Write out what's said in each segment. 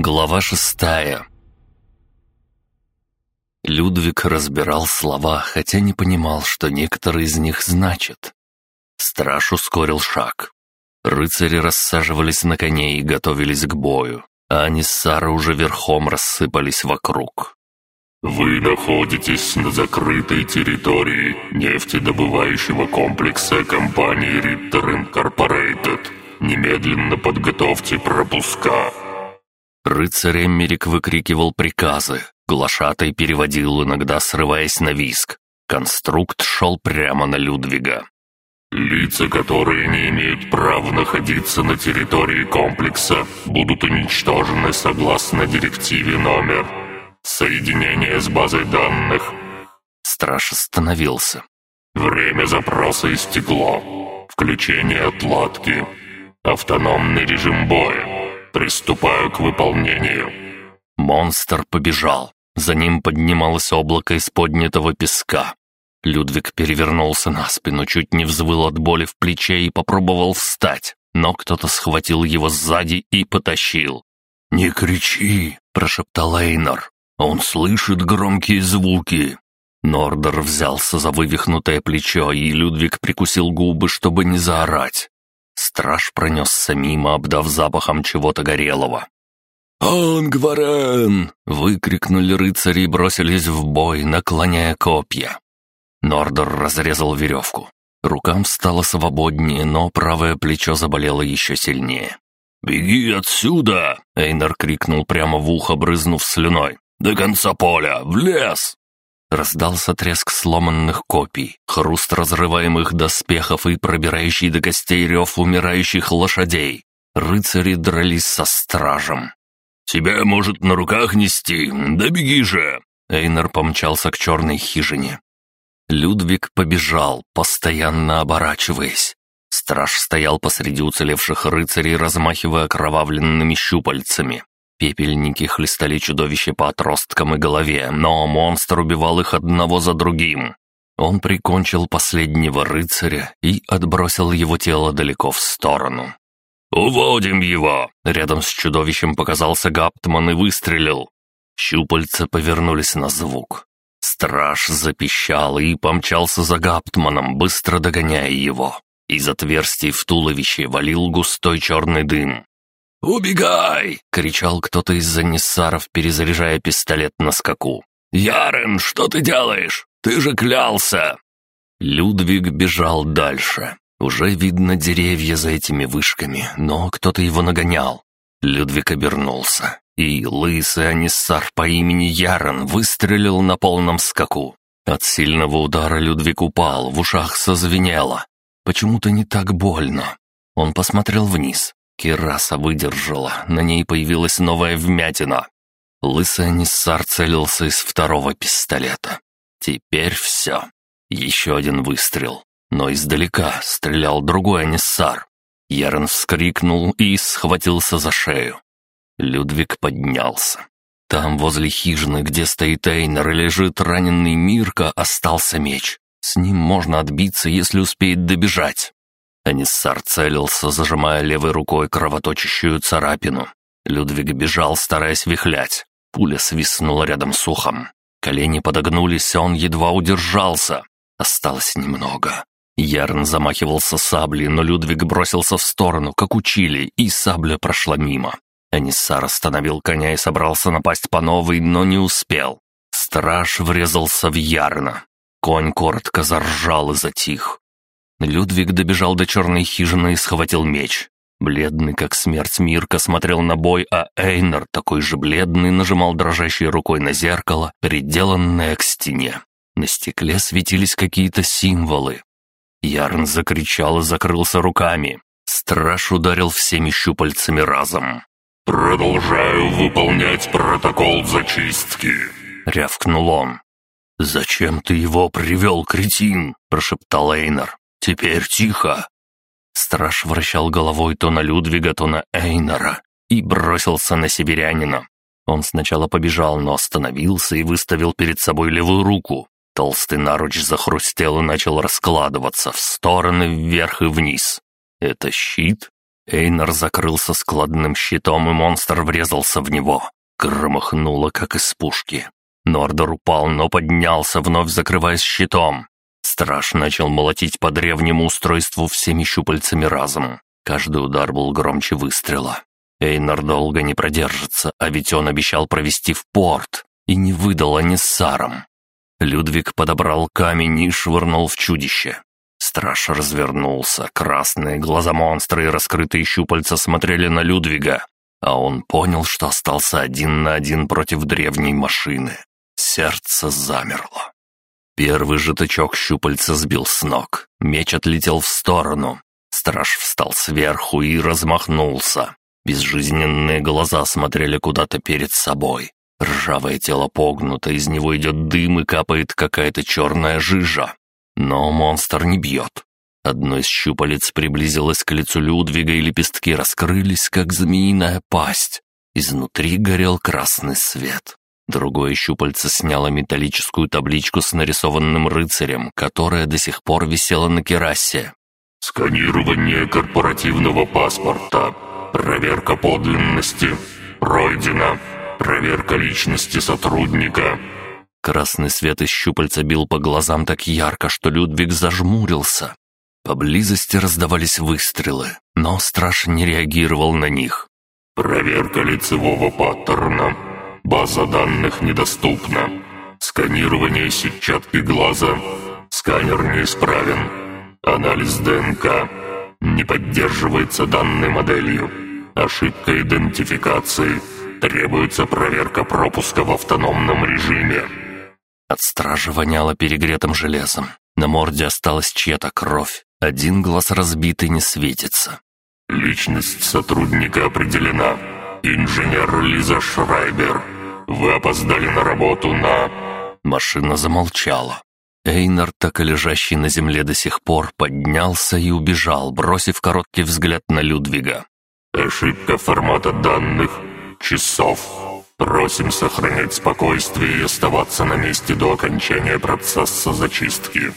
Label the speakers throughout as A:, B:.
A: Глава шестая Людвиг разбирал слова, хотя не понимал, что некоторые из них значат. Страж ускорил шаг. Рыцари рассаживались на коней и готовились к бою, а аниссары уже верхом рассыпались вокруг.
B: «Вы находитесь на закрытой территории нефтедобывающего комплекса компании Ritter Incorporated. Немедленно подготовьте пропуска».
A: Рыцарь Эммерик выкрикивал приказы, глашатай переводил, иногда срываясь на виск. Конструкт шел прямо на Людвига.
B: «Лица, которые не имеют права находиться на территории комплекса, будут уничтожены согласно директиве номер. Соединение с базой данных».
A: Страж остановился.
B: «Время запроса истекло. Включение отладки. Автономный режим боя. Приступаю к выполнению».
A: Монстр побежал. За ним поднималось облако из поднятого песка. Людвиг перевернулся на спину, чуть не взвыл от боли в плече и попробовал встать, но кто-то схватил его сзади и потащил. «Не кричи!» – прошептал Эйнор. «Он слышит громкие звуки!» Нордер взялся за вывихнутое плечо, и Людвиг прикусил губы, чтобы не заорать. Страж пронесся мимо, обдав запахом чего-то горелого. «Ангварен!» — выкрикнули рыцари и бросились в бой, наклоняя копья. Нордер разрезал веревку. Рукам стало свободнее, но правое плечо заболело еще сильнее. «Беги отсюда!» — Эйнер крикнул прямо в ухо, брызнув слюной. «До конца поля! В лес!» Раздался треск сломанных копий, хруст разрываемых доспехов и пробирающий до костей рев умирающих лошадей. Рыцари дрались со стражем. «Тебя, может, на руках нести? Да беги же!» Эйнер помчался к черной хижине. Людвиг побежал, постоянно оборачиваясь. Страж стоял посреди уцелевших рыцарей, размахивая окровавленными щупальцами. Пепельники хлестали чудовище по отросткам и голове, но монстр убивал их одного за другим. Он прикончил последнего рыцаря и отбросил его тело далеко в сторону. «Уводим его!» Рядом с чудовищем показался Гаптман и выстрелил. Щупальца повернулись на звук. Страж запищал и помчался за Гаптманом, быстро догоняя его. Из отверстий в туловище валил густой черный дым. «Убегай!» — кричал кто-то из-за ниссаров, перезаряжая пистолет на скаку. «Ярен, что ты делаешь? Ты же клялся!» Людвиг бежал дальше. Уже видно деревья за этими вышками, но кто-то его нагонял. Людвиг обернулся, и лысый аниссар по имени Ярен выстрелил на полном скаку. От сильного удара Людвиг упал, в ушах созвенело. Почему-то не так больно. Он посмотрел вниз. Кираса выдержала, на ней появилась новая вмятина. Лысый Аниссар целился из второго пистолета. Теперь все. Еще один выстрел. Но издалека стрелял другой Аниссар. Ярон вскрикнул и схватился за шею. Людвиг поднялся. Там, возле хижины, где стоит Эйнер лежит раненый Мирка, остался меч. С ним можно отбиться, если успеет добежать. Аниссар целился, зажимая левой рукой кровоточащую царапину. Людвиг бежал, стараясь вихлять. Пуля свистнула рядом с ухом. Колени подогнулись, а он едва удержался. Осталось немного. Ярн замахивался саблей, но Людвиг бросился в сторону, как учили, и сабля прошла мимо. Аниссар остановил коня и собрался напасть по новой, но не успел. Страж врезался в Ярна. Конь коротко заржал и затих. Людвиг добежал до черной хижины и схватил меч. Бледный, как смерть, Мирка смотрел на бой, а Эйнер, такой же бледный, нажимал дрожащей рукой на зеркало, приделанное к стене. На стекле светились какие-то символы. Ярн закричал и закрылся руками. Страж ударил всеми щупальцами разом.
B: «Продолжаю выполнять протокол зачистки», —
A: рявкнул он. «Зачем ты его привел, кретин?» — прошептал Эйнер. «Теперь тихо!» Страж вращал головой то на Людвига, то на Эйнора и бросился на сибирянина. Он сначала побежал, но остановился и выставил перед собой левую руку. Толстый наруч захрустел и начал раскладываться в стороны вверх и вниз. «Это щит?» Эйнар закрылся складным щитом, и монстр врезался в него. Громыхнуло, как из пушки. Нордер упал, но поднялся, вновь закрываясь щитом. Страж начал молотить по древнему устройству всеми щупальцами разом. Каждый удар был громче выстрела. Эйнар долго не продержится, а ведь он обещал провести в порт и не выдал Аниссарам. Людвиг подобрал камень и швырнул в чудище. Страж развернулся, красные глаза монстра и раскрытые щупальца смотрели на Людвига, а он понял, что остался один на один против древней машины. Сердце замерло. Первый же тычок щупальца сбил с ног. Меч отлетел в сторону. Страж встал сверху и размахнулся. Безжизненные глаза смотрели куда-то перед собой. Ржавое тело погнуто, из него идет дым и капает какая-то черная жижа. Но монстр не бьет. Одно из щупалец приблизилось к лицу Людвига, и лепестки раскрылись, как змеиная пасть. Изнутри горел красный свет. Другое щупальце сняло металлическую табличку с нарисованным рыцарем, которая до сих пор висела на керасе.
B: «Сканирование корпоративного паспорта. Проверка подлинности. Пройдено. Проверка личности сотрудника».
A: Красный свет из щупальца бил по глазам так ярко, что Людвиг зажмурился. Поблизости раздавались выстрелы, но страж не реагировал на них.
B: «Проверка лицевого паттерна. База данных недоступна. Сканирование сетчатки глаза. Сканер неисправен. Анализ ДНК. Не поддерживается данной моделью. Ошибка идентификации. Требуется проверка пропуска в автономном режиме».
A: От стражи воняло перегретым железом. На морде осталась чья-то кровь. Один глаз разбитый не светится.
B: «Личность сотрудника определена. Инженер Лиза Шрайбер. Вы опоздали на работу на...»
A: Машина замолчала. Эйнар, так и лежащий на земле до сих пор, поднялся и убежал, бросив короткий взгляд на Людвига.
B: «Ошибка формата данных. Часов. Просим сохранять спокойствие и оставаться на месте до окончания процесса зачистки».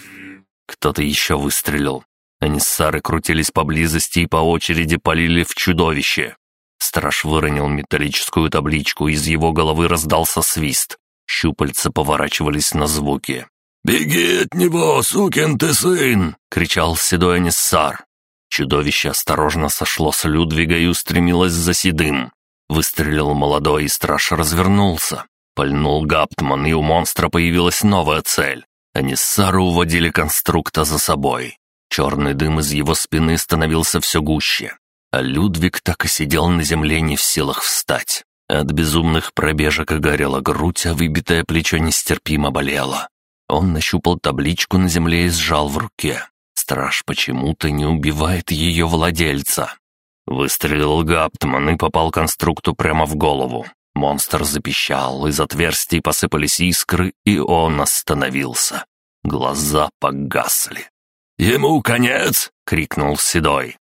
A: Кто-то еще выстрелил. Аниссары крутились поблизости и по очереди полили в чудовище. Страж выронил металлическую табличку, из его головы раздался свист. Щупальца поворачивались на звуки. «Беги от него, сукин ты сын!» — кричал седой Аниссар. Чудовище осторожно сошло с Людвига и устремилось за седым. Выстрелил молодой, и страж развернулся. Пальнул Гаптман, и у монстра появилась новая цель. Они с Сару уводили конструкта за собой. Черный дым из его спины становился все гуще. А Людвиг так и сидел на земле не в силах встать. От безумных пробежек горела грудь, а выбитое плечо нестерпимо болело. Он нащупал табличку на земле и сжал в руке. Страж почему-то не убивает ее владельца. Выстрелил Гаптман и попал конструкту прямо в голову. Монстр запищал, из отверстий посыпались искры, и он остановился. Глаза погасли. «Ему конец!» — крикнул Седой.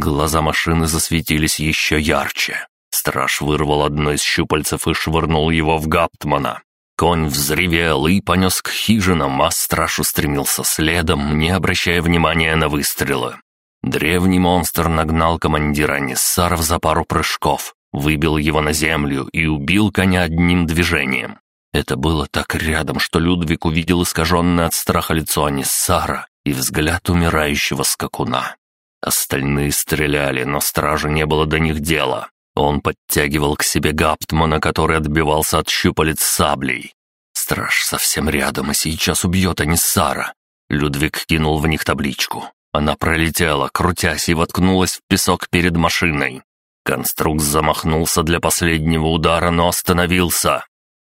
A: Глаза машины засветились еще ярче. Страж вырвал одно из щупальцев и швырнул его в Гаптмана. Конь взревел и понес к хижинам, а страж устремился следом, не обращая внимания на выстрелы. Древний монстр нагнал командира Ниссаров за пару прыжков, выбил его на землю и убил коня одним движением. Это было так рядом, что Людвиг увидел искаженное от страха лицо Аниссара и взгляд умирающего скакуна. Остальные стреляли, но стражу не было до них дела. Он подтягивал к себе Гаптмана, который отбивался от щупалец саблей. Страж совсем рядом и сейчас убьет Аниссара. Людвиг кинул в них табличку. Она пролетела, крутясь, и воткнулась в песок перед машиной. Конструкт замахнулся для последнего удара, но остановился.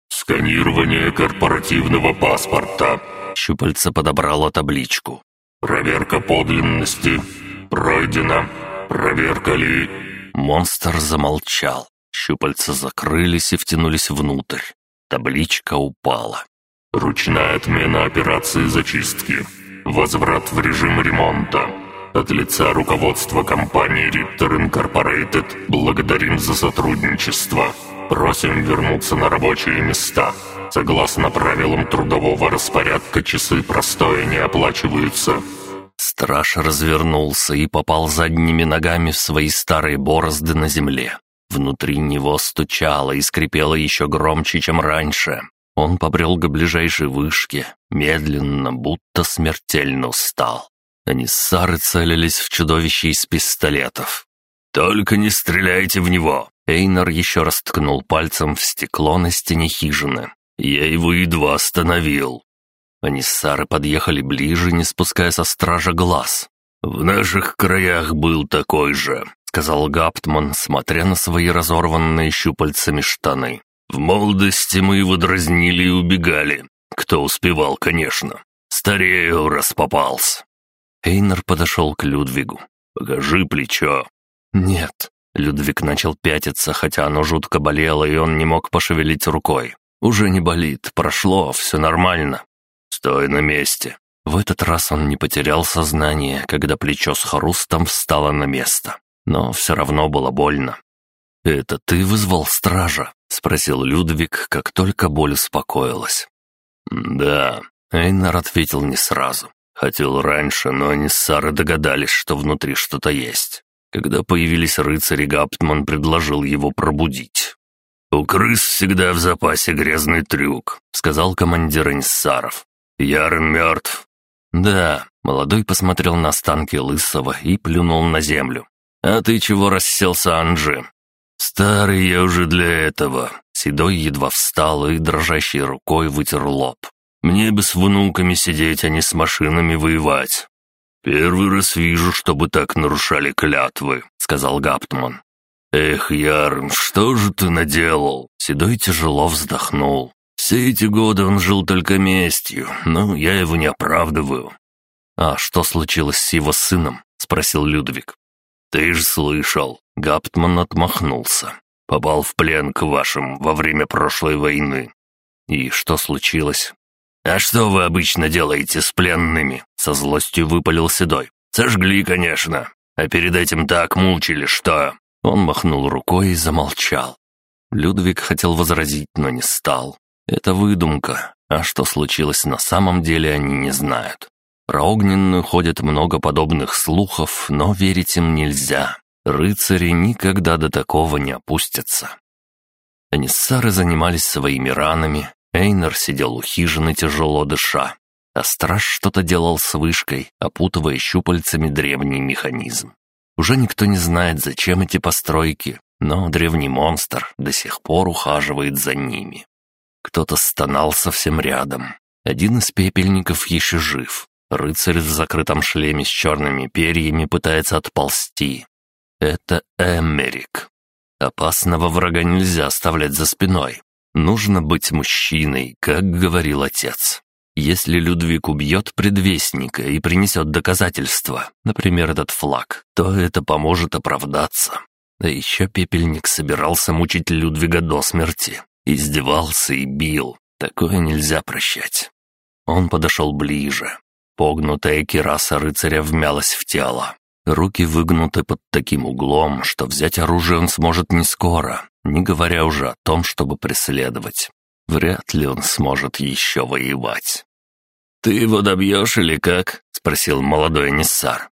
B: «Сканирование корпоративного паспорта».
A: Щупальце подобрало табличку.
B: «Проверка подлинности. Пройдена. Проверка ли...»
A: Монстр замолчал. Щупальца закрылись и втянулись внутрь. Табличка упала.
B: «Ручная отмена операции зачистки. Возврат в режим ремонта. От лица руководства компании Ritter Incorporated благодарим за сотрудничество. Просим вернуться на рабочие места. Согласно правилам трудового распорядка, часы простоя не оплачиваются.
A: Страж развернулся и попал задними ногами в свои старые борозды на земле. Внутри него стучало и скрипело еще громче, чем раньше. Он побрел к ближайшей вышке, медленно, будто смертельно устал. Они с Сарой целились в чудовище из пистолетов. «Только не стреляйте в него!» Эйнар еще раз ткнул пальцем в стекло на стене хижины. «Я его едва остановил». Они с Сарой подъехали ближе, не спуская со стража глаз. «В наших краях был такой же», — сказал Гаптман, смотря на свои разорванные щупальцами штаны. «В молодости мы его дразнили и убегали. Кто успевал, конечно. Старею, раз попался». Эйнар подошел к Людвигу. «Покажи плечо». «Нет». Людвиг начал пятиться, хотя оно жутко болело, и он не мог пошевелить рукой. «Уже не болит, прошло, все нормально». «Стой на месте». В этот раз он не потерял сознание, когда плечо с хрустом встало на место. Но все равно было больно. «Это ты вызвал стража?» — спросил Людвиг, как только боль успокоилась. «Да», — Эйнар ответил не сразу. Хотел раньше, но они с Сарой догадались, что внутри что-то есть. Когда появились рыцари, Гаптман предложил его пробудить. «У крыс всегда в запасе грязный трюк», — сказал командир Инсаров. «Ярен мертв». «Да», — молодой посмотрел на останки Лысого и плюнул на землю. «А ты чего расселся, Анджи?» «Старый я уже для этого». Седой едва встал и дрожащей рукой вытер лоб. Мне бы с внуками сидеть, а не с машинами воевать. Первый раз вижу, чтобы так нарушали клятвы», — сказал Гаптман. «Эх, Ярн, что же ты наделал?» Седой тяжело вздохнул. «Все эти годы он жил только местью, но я его не оправдываю». «А что случилось с его сыном?» — спросил Людвиг. «Ты же слышал». Гаптман отмахнулся. «Попал в плен к вашим во время прошлой войны». «И что случилось?» «А что вы обычно делаете с пленными?» — со злостью выпалил Седой. «Сожгли, конечно. А перед этим так мучили, что...» Он махнул рукой и замолчал. Людвиг хотел возразить, но не стал. Это выдумка, а что случилось на самом деле, они не знают. Про огненную ходят много подобных слухов, но верить им нельзя. Рыцари никогда до такого не опустятся. Аниссары занимались своими ранами, Эйнер сидел у хижины, тяжело дыша, а страж что-то делал с вышкой, опутывая щупальцами древний механизм. Уже никто не знает, зачем эти постройки, но древний монстр до сих пор ухаживает за ними. Кто-то стонал совсем рядом. Один из пепельников еще жив. Рыцарь в закрытом шлеме с черными перьями пытается отползти. Это Эмерик. Опасного врага нельзя оставлять за спиной. Нужно быть мужчиной, как говорил отец. Если Людвиг убьет предвестника и принесет доказательства, например, этот флаг, то это поможет оправдаться. Да еще пепельник собирался мучить Людвига до смерти. Издевался и бил. Такое нельзя прощать. Он подошел ближе. Погнутая кираса рыцаря вмялась в тело. Руки выгнуты под таким углом, что взять оружие он сможет не скоро, не говоря уже о том, чтобы преследовать. Вряд ли он сможет еще воевать. «Ты его добьешь или как?» — спросил молодой Ниссар.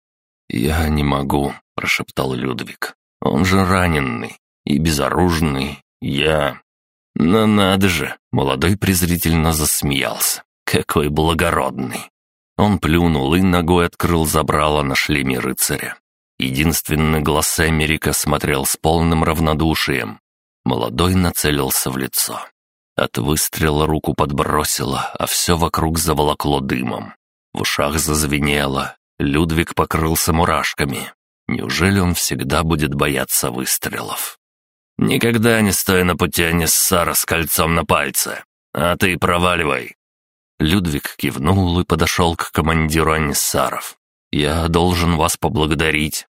A: «Я не могу», — прошептал Людвиг. «Он же раненый и безоружный. Я...» «Но надо же!» — молодой презрительно засмеялся. «Какой благородный!» Он плюнул и ногой открыл забрало на шлеме рыцаря. Единственный глаз Америка смотрел с полным равнодушием. Молодой нацелился в лицо. От выстрела руку подбросило, а все вокруг заволокло дымом. В ушах зазвенело, Людвиг покрылся мурашками. Неужели он всегда будет бояться выстрелов? «Никогда не стой на пути Аниссара с кольцом на пальце, а ты проваливай!» Людвиг кивнул и подошел к командиру Аниссаров. «Я должен вас поблагодарить».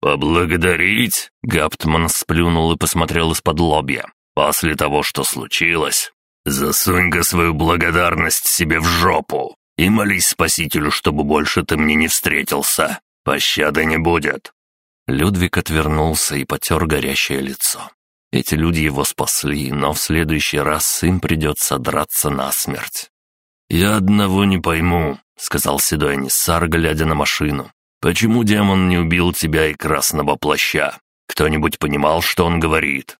A: «Поблагодарить?» — Гаптман сплюнул и посмотрел из-под лобья. «После того, что случилось, засунь-ка свою благодарность себе в жопу и молись Спасителю, чтобы больше ты мне не встретился. Пощады не будет». Людвиг отвернулся и потер горящее лицо. Эти люди его спасли, но в следующий раз им придется драться насмерть. «Я одного не пойму», — сказал седой Аниссар, глядя на машину. «Почему демон не убил тебя и красного плаща? Кто-нибудь понимал, что он говорит?»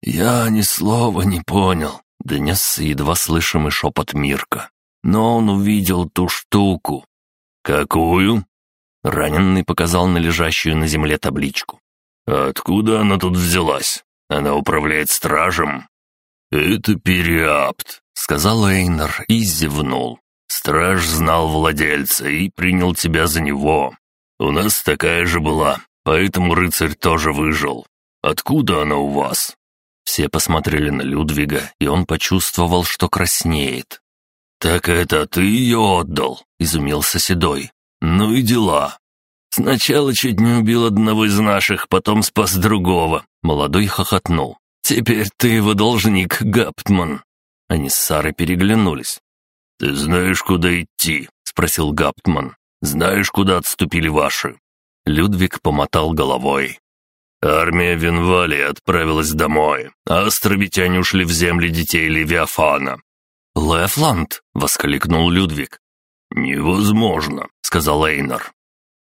A: «Я ни слова не понял», — донесся едва слышимый шепот Мирка. «Но он увидел ту штуку». «Какую?» Раненый показал на лежащую на земле табличку. «Откуда она тут взялась? Она управляет стражем?» «Это переапт», — сказал Эйнер и зевнул. «Страж знал владельца и принял тебя за него. У нас такая же была, поэтому рыцарь тоже выжил. Откуда она у вас?» Все посмотрели на Людвига, и он почувствовал, что краснеет. «Так это ты ее отдал?» — изумился Седой. «Ну и дела. Сначала чуть не убил одного из наших, потом спас другого». Молодой хохотнул. «Теперь ты его должник, Гаптман». Они с Сарой переглянулись. «Ты знаешь, куда идти?» — спросил Гаптман. «Знаешь, куда отступили ваши?» Людвиг помотал головой. Армия Венвали отправилась домой, а островитяне ушли в земли детей Левиафана. «Лефланд!» — воскликнул Людвиг. «Невозможно», — сказал Эйнар.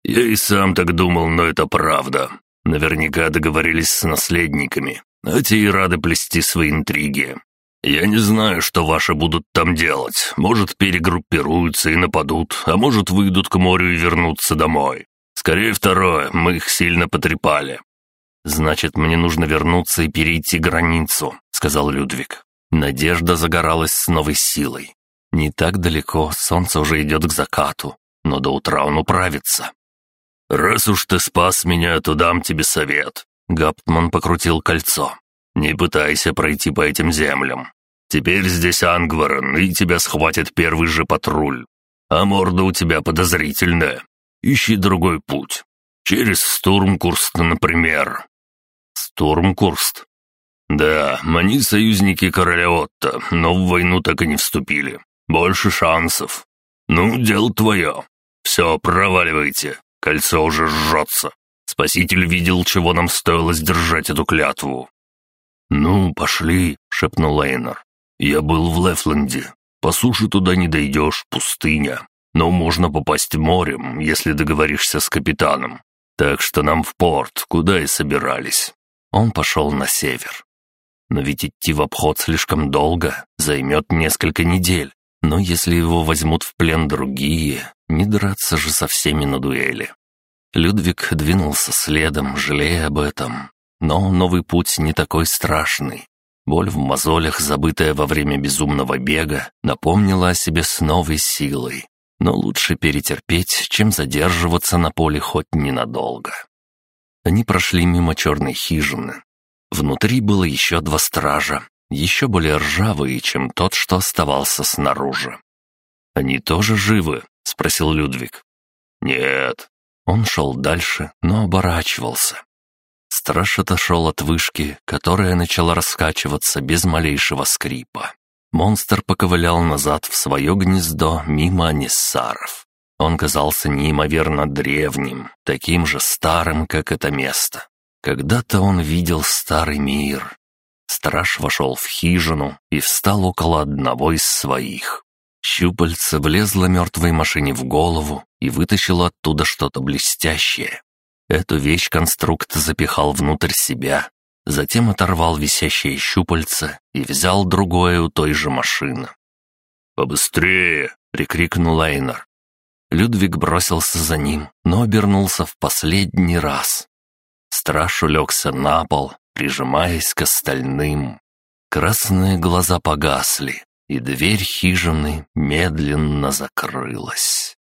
A: «Я и сам так думал, но это правда. Наверняка договорились с наследниками, те и рады плести свои интриги. Я не знаю, что ваши будут там делать. Может, перегруппируются и нападут, а может, выйдут к морю и вернутся домой. Скорее второе, мы их сильно потрепали. «Значит, мне нужно вернуться и перейти границу», — сказал Людвиг. Надежда загоралась с новой силой. Не так далеко, солнце уже идет к закату, но до утра он управится. «Раз уж ты спас меня, то дам тебе совет». Гаптман покрутил кольцо. «Не пытайся пройти по этим землям. Теперь здесь Ангварен, и тебя схватит первый же патруль. А морда у тебя подозрительная. Ищи другой путь. Через Стурмкурст, например». «Стурмкурст?» «Да, они союзники короля Отто, но в войну так и не вступили. Больше шансов. Ну, дело твое. Все, проваливайте. Кольцо уже жжется. Спаситель видел, чего нам стоило сдержать эту клятву». «Ну, пошли», — шепнул Эйнар. «Я был в Лефленде. По суше туда не дойдешь, пустыня. Но можно попасть морем, если договоришься с капитаном. Так что нам в порт, куда и собирались». Он пошел на север. Но ведь идти в обход слишком долго, займет несколько недель. Но если его возьмут в плен другие, не драться же со всеми на дуэли. Людвиг двинулся следом, жалея об этом. Но новый путь не такой страшный. Боль в мозолях, забытая во время безумного бега, напомнила о себе с новой силой. Но лучше перетерпеть, чем задерживаться на поле хоть ненадолго. Они прошли мимо черной хижины. Внутри было еще два стража, еще более ржавые, чем тот, что оставался снаружи. «Они тоже живы?» — спросил Людвиг. «Нет». Он шел дальше, но оборачивался. Страж отошел от вышки, которая начала раскачиваться без малейшего скрипа. Монстр поковылял назад в свое гнездо мимо аниссаров. Он казался неимоверно древним, таким же старым, как это место. Когда-то он видел старый мир. Страж вошел в хижину и встал около одного из своих. Щупальце влезло мертвой машине в голову и вытащило оттуда что-то блестящее. Эту вещь конструкт запихал внутрь себя, затем оторвал висящее щупальце и взял другое у той же машины. «Побыстрее!» — прикрикнул Эйнар. Людвиг бросился за ним, но обернулся в последний раз. Страж улегся на пол, прижимаясь к остальным. Красные глаза погасли, и дверь хижины медленно закрылась.